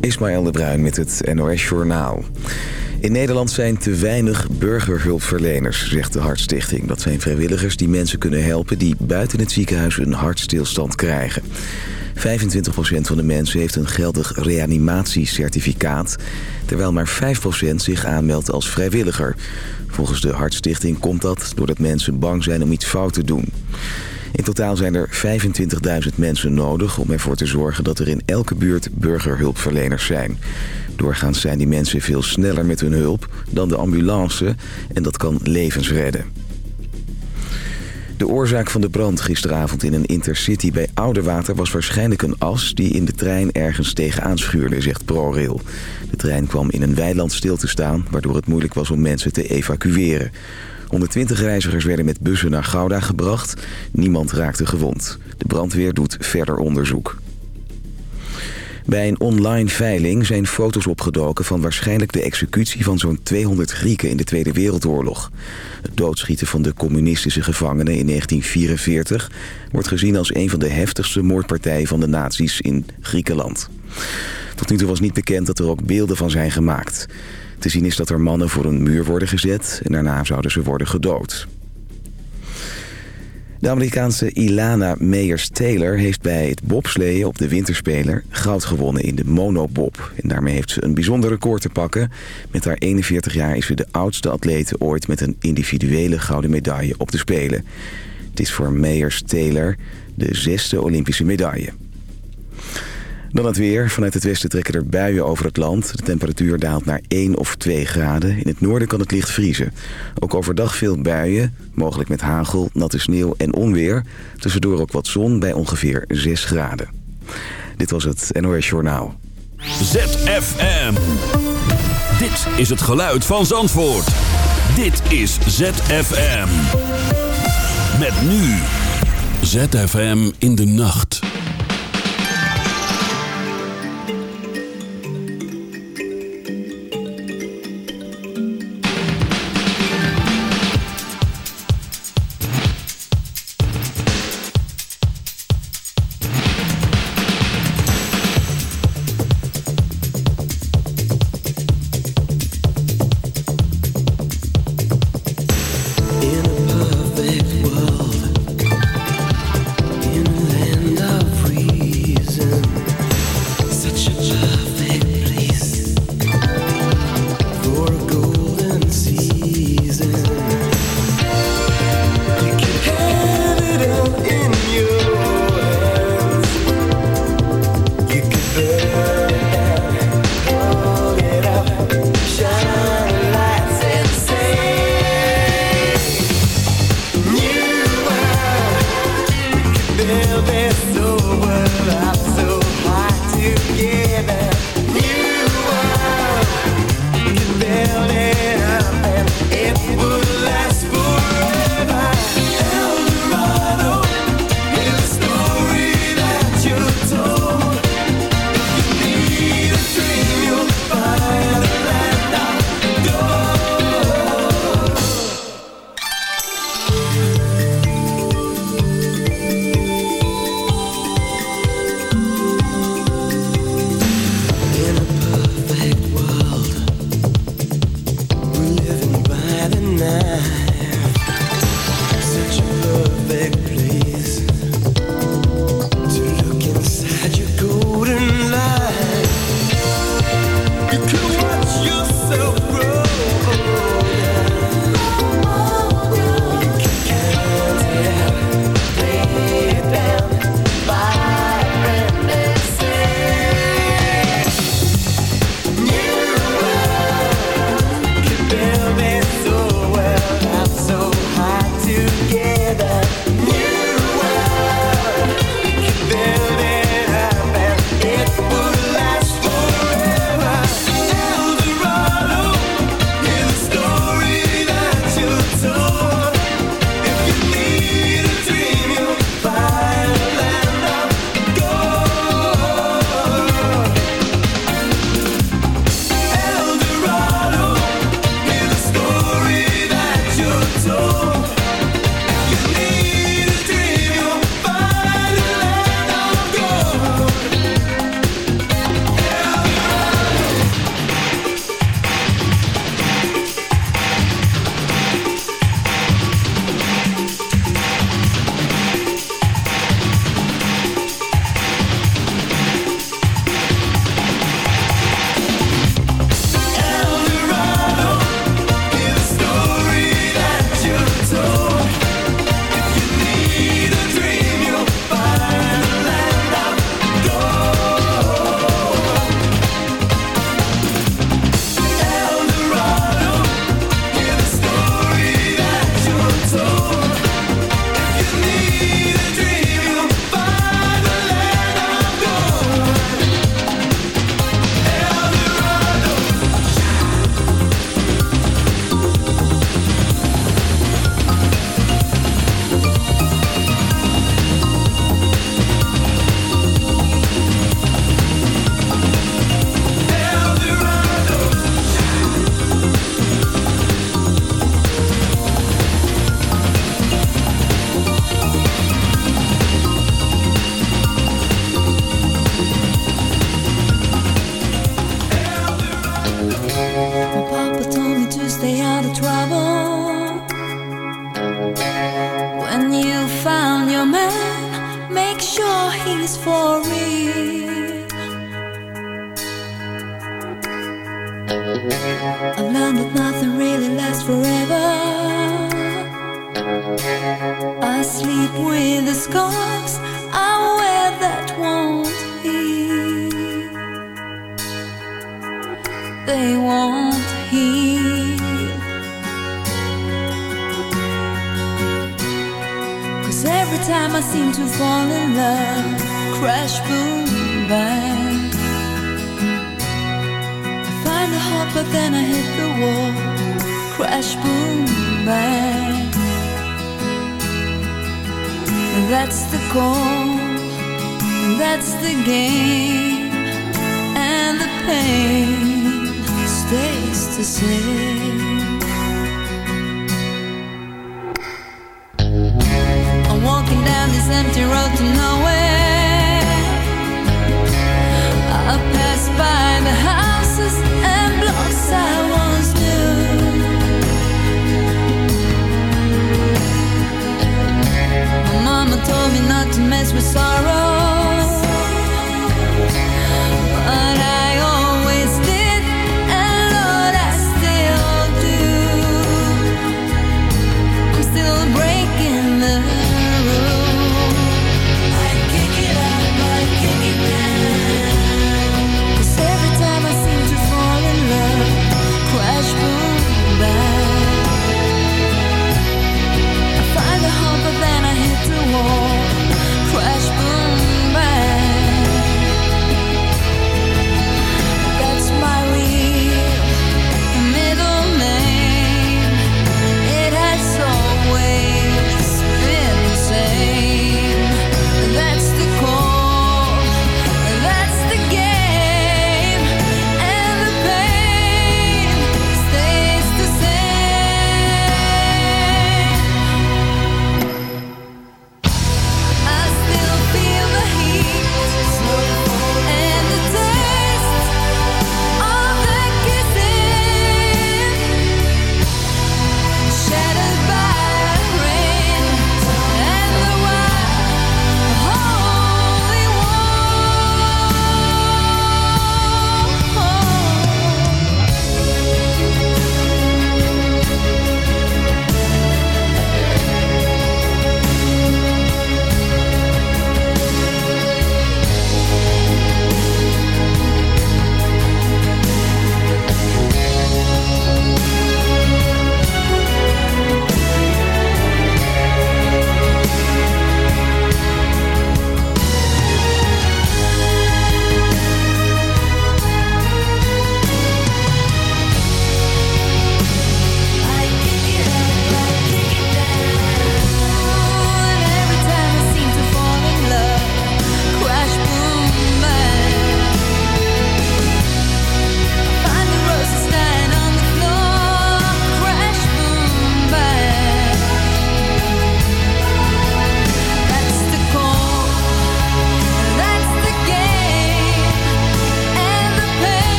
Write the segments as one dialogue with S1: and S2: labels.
S1: Ismaël de Bruin met het NOS Journaal. In Nederland zijn te weinig burgerhulpverleners, zegt de Hartstichting. Dat zijn vrijwilligers die mensen kunnen helpen die buiten het ziekenhuis een hartstilstand krijgen. 25% van de mensen heeft een geldig reanimatiecertificaat... terwijl maar 5% zich aanmeldt als vrijwilliger. Volgens de Hartstichting komt dat doordat mensen bang zijn om iets fout te doen. In totaal zijn er 25.000 mensen nodig om ervoor te zorgen dat er in elke buurt burgerhulpverleners zijn. Doorgaans zijn die mensen veel sneller met hun hulp dan de ambulance en dat kan levens redden. De oorzaak van de brand gisteravond in een intercity bij Oudewater was waarschijnlijk een as die in de trein ergens tegenaan schuurde, zegt ProRail. De trein kwam in een weiland stil te staan, waardoor het moeilijk was om mensen te evacueren. 120 reizigers werden met bussen naar Gouda gebracht. Niemand raakte gewond. De brandweer doet verder onderzoek. Bij een online veiling zijn foto's opgedoken van waarschijnlijk de executie van zo'n 200 Grieken in de Tweede Wereldoorlog. Het doodschieten van de communistische gevangenen in 1944 wordt gezien als een van de heftigste moordpartijen van de nazi's in Griekenland. Tot nu toe was niet bekend dat er ook beelden van zijn gemaakt. Te zien is dat er mannen voor een muur worden gezet en daarna zouden ze worden gedood. De Amerikaanse Ilana Meyers-Taylor heeft bij het bobsleeën op de winterspeler goud gewonnen in de monobob. En daarmee heeft ze een bijzonder record te pakken. Met haar 41 jaar is ze de oudste atlete ooit met een individuele gouden medaille op de Spelen. Het is voor Meyers-Taylor de zesde Olympische medaille. Dan het weer. Vanuit het westen trekken er buien over het land. De temperatuur daalt naar 1 of 2 graden. In het noorden kan het licht vriezen. Ook overdag veel buien, mogelijk met hagel, natte sneeuw en onweer. Tussendoor ook wat zon bij ongeveer 6 graden. Dit was het NOS Journaal.
S2: ZFM. Dit is het geluid van Zandvoort. Dit is ZFM. Met nu. ZFM in de nacht.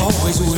S3: Always will.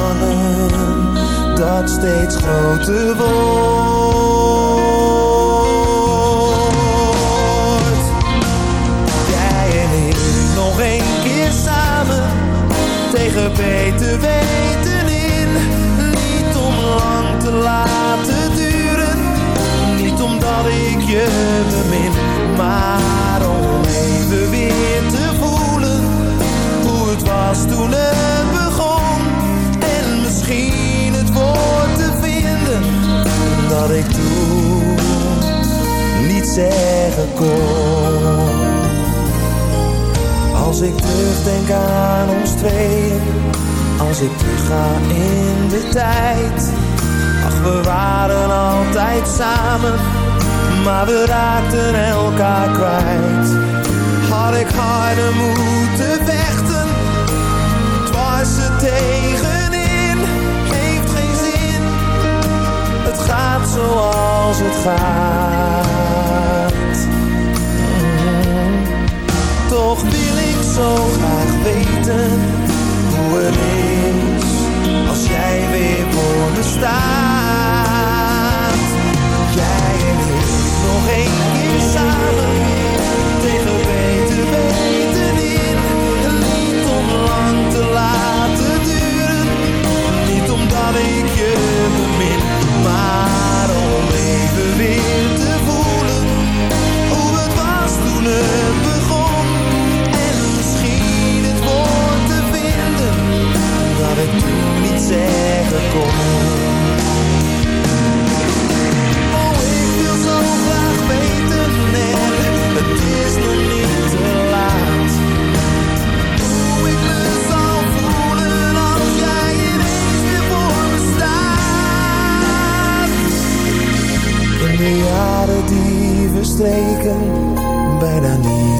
S4: steeds groter wordt.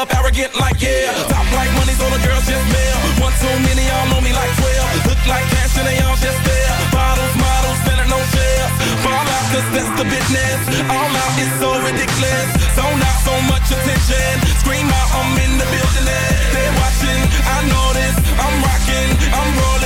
S5: up arrogant like yeah. Top like money's all the girls just male. One too many, y'all know me like 12. Look like cash and they all just there. Bottles, models, better no
S6: shares. Fall out cause that's the business. All out is so ridiculous. So not so much attention. Scream out, I'm in the building. They're watching, I know
S7: this.
S8: I'm
S9: rocking,
S8: I'm rolling.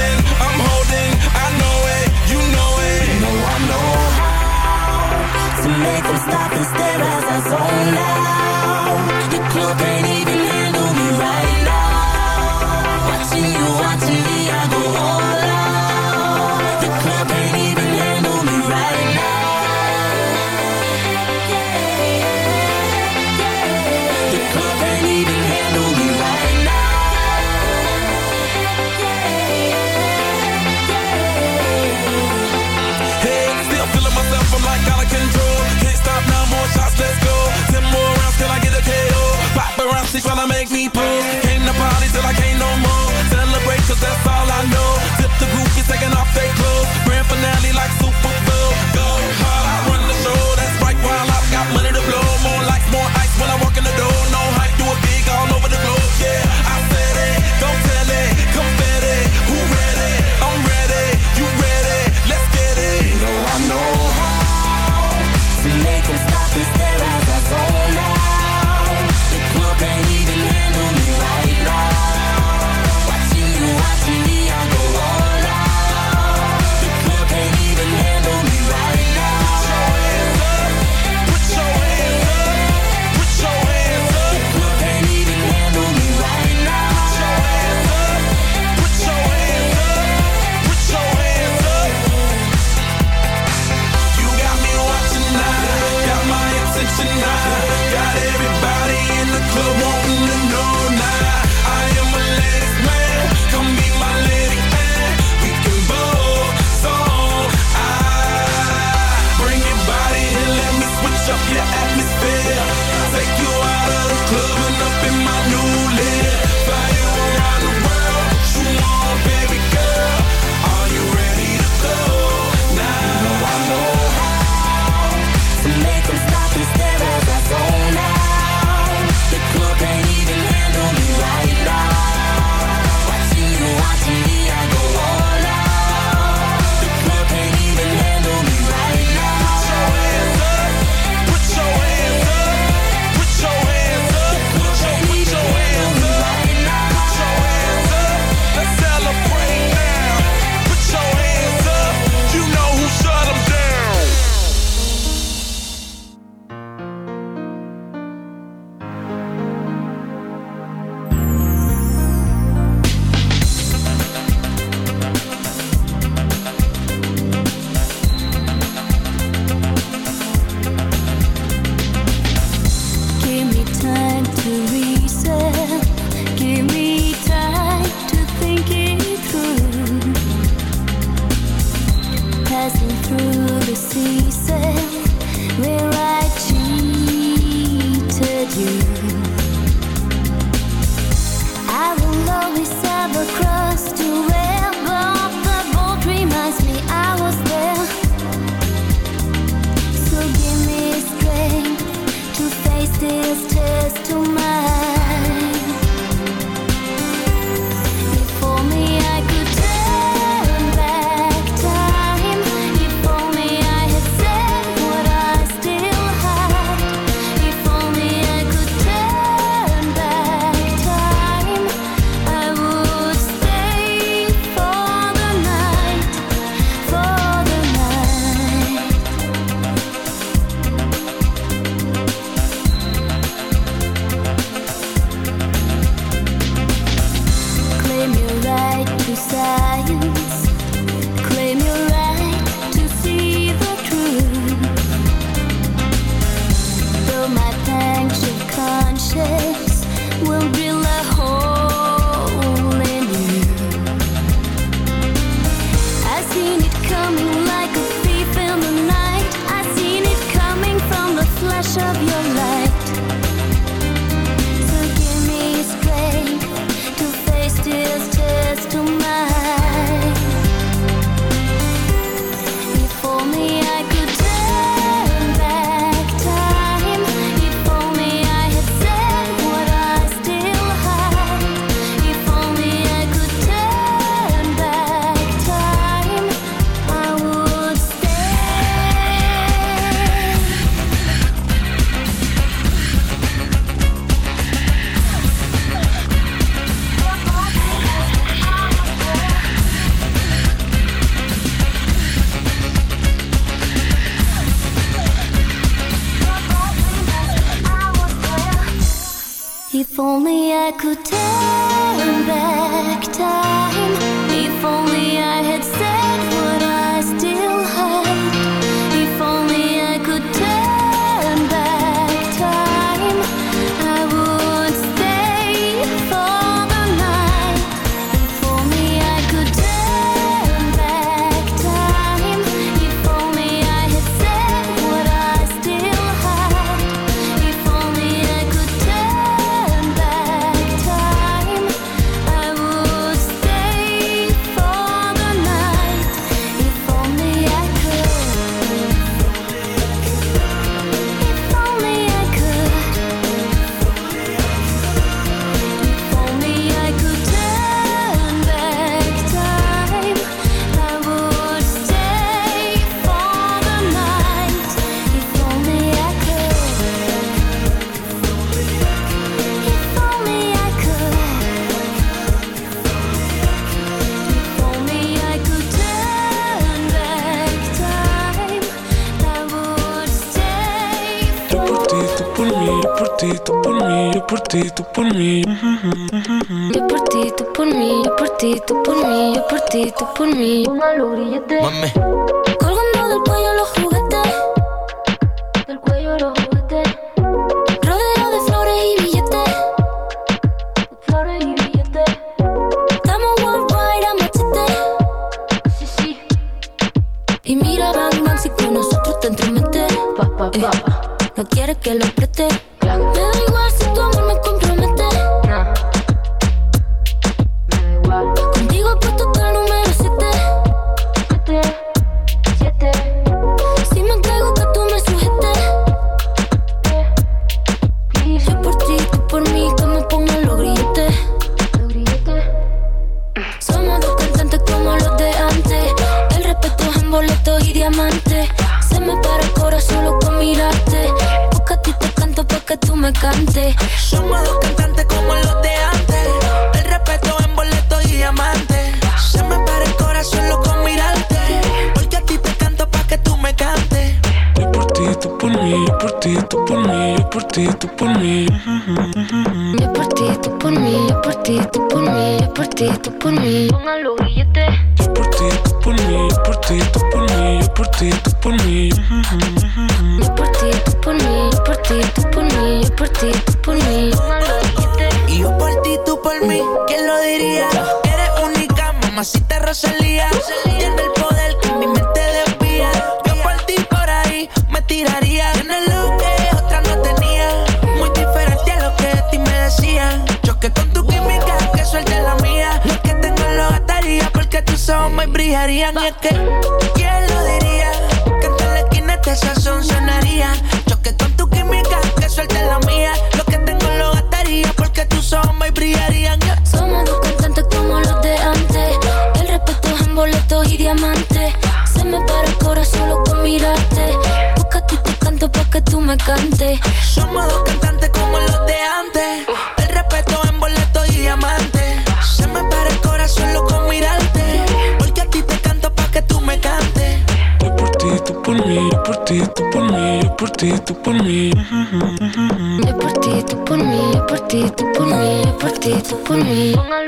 S8: al.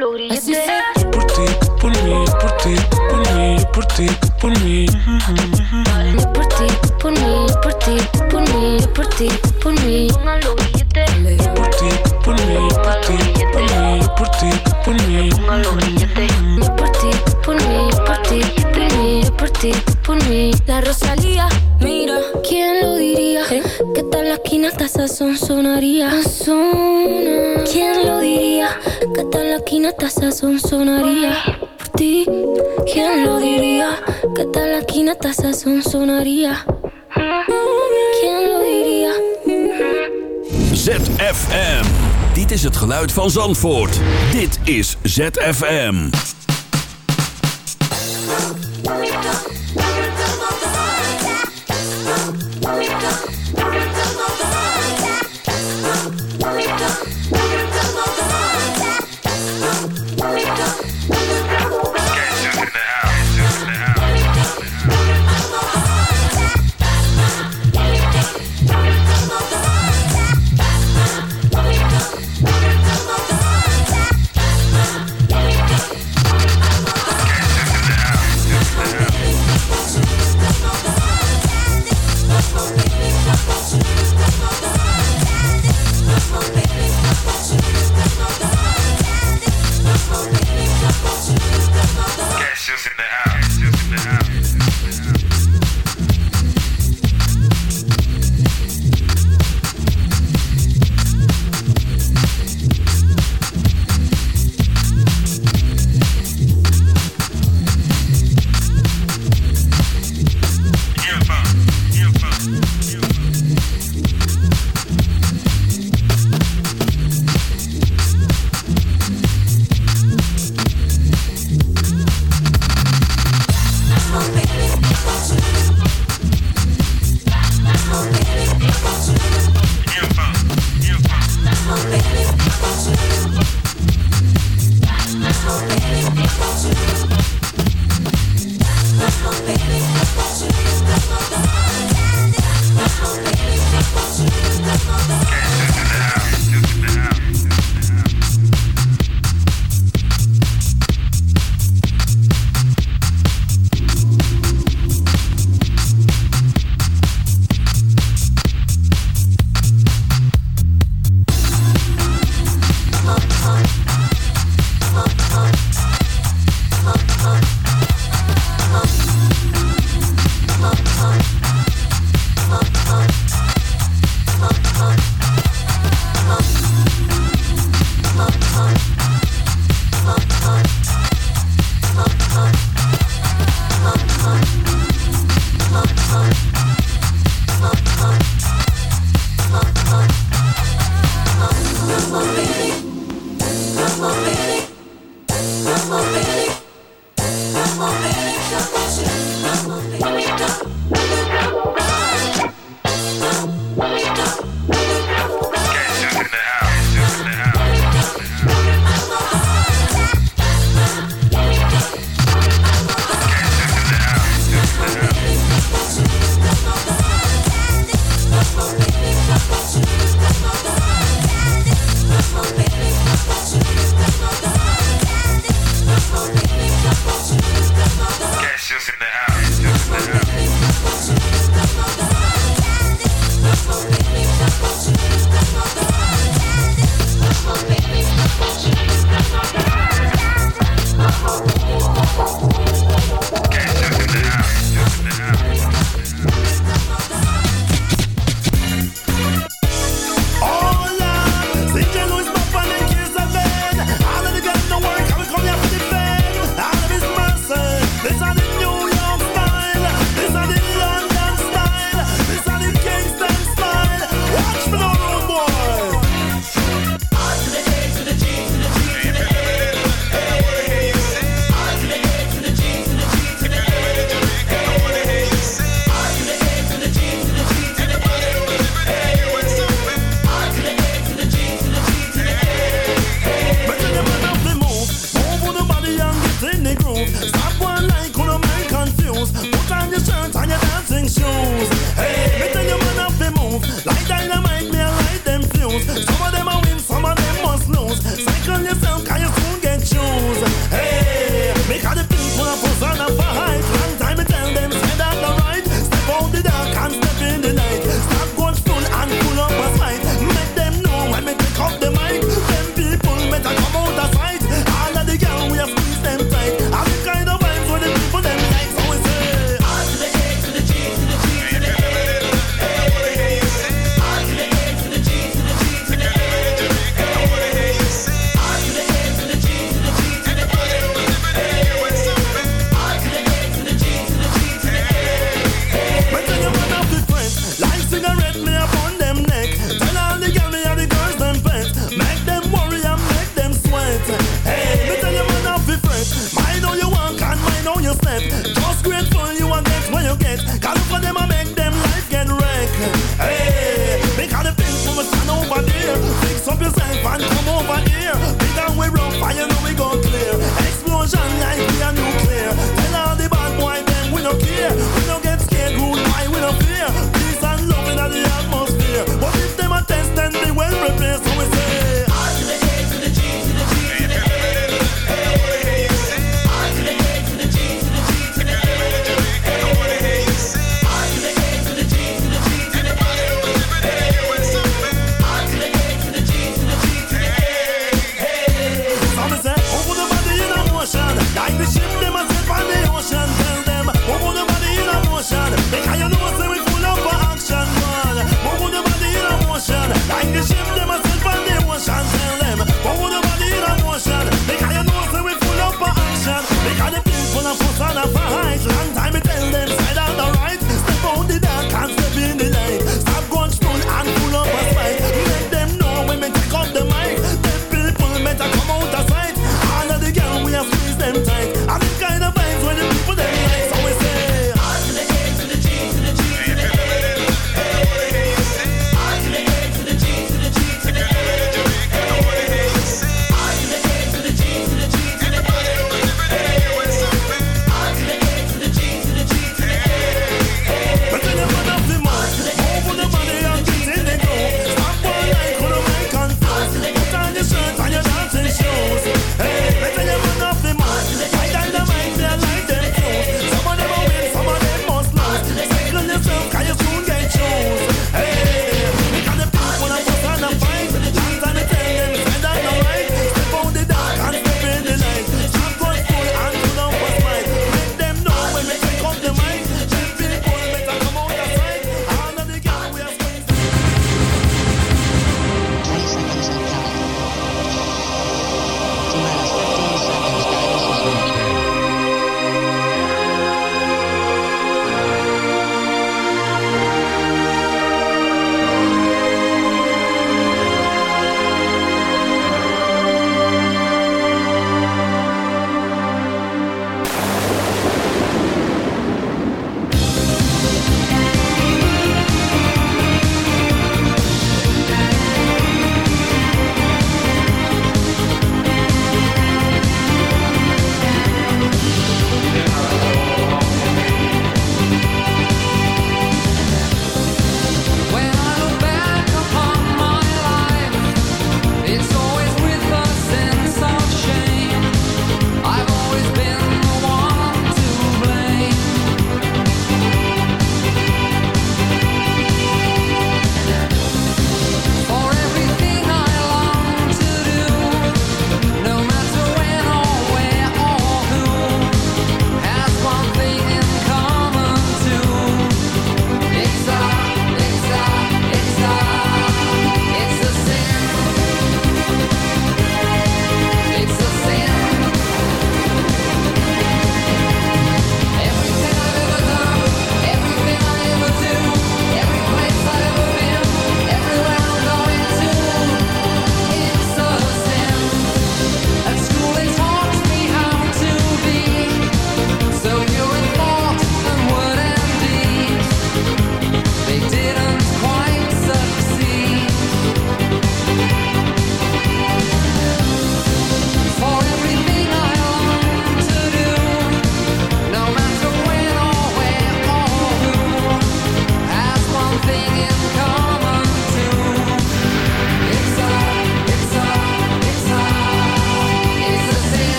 S8: los grilletes.
S9: Así
S10: será. Por ti, por mí, por ti, por mí, por ti, por mí.
S8: Por ti, por mí, por ti, por mí, por ti, por mí. Pongan los grilletes.
S10: Por ti, por mí, por ti, por mí, por ti, por mí.
S8: Pongan los grilletes.
S9: Por ti, por mí, por ti, por
S10: mí, por ti, por mí.
S8: La Rosalía, mira, ¿quién lo diría? Que tal la esquina hasta esa son sonaría? ¿Quién lo diría? Que tal la quinata esa sonsonaría. Por ti, ¿quién lo diría? Que tal la quinata esa sonsonaría. ¿Quién lo diría?
S11: ZFM. Dit is het geluid van Zandvoort. Dit is ZFM.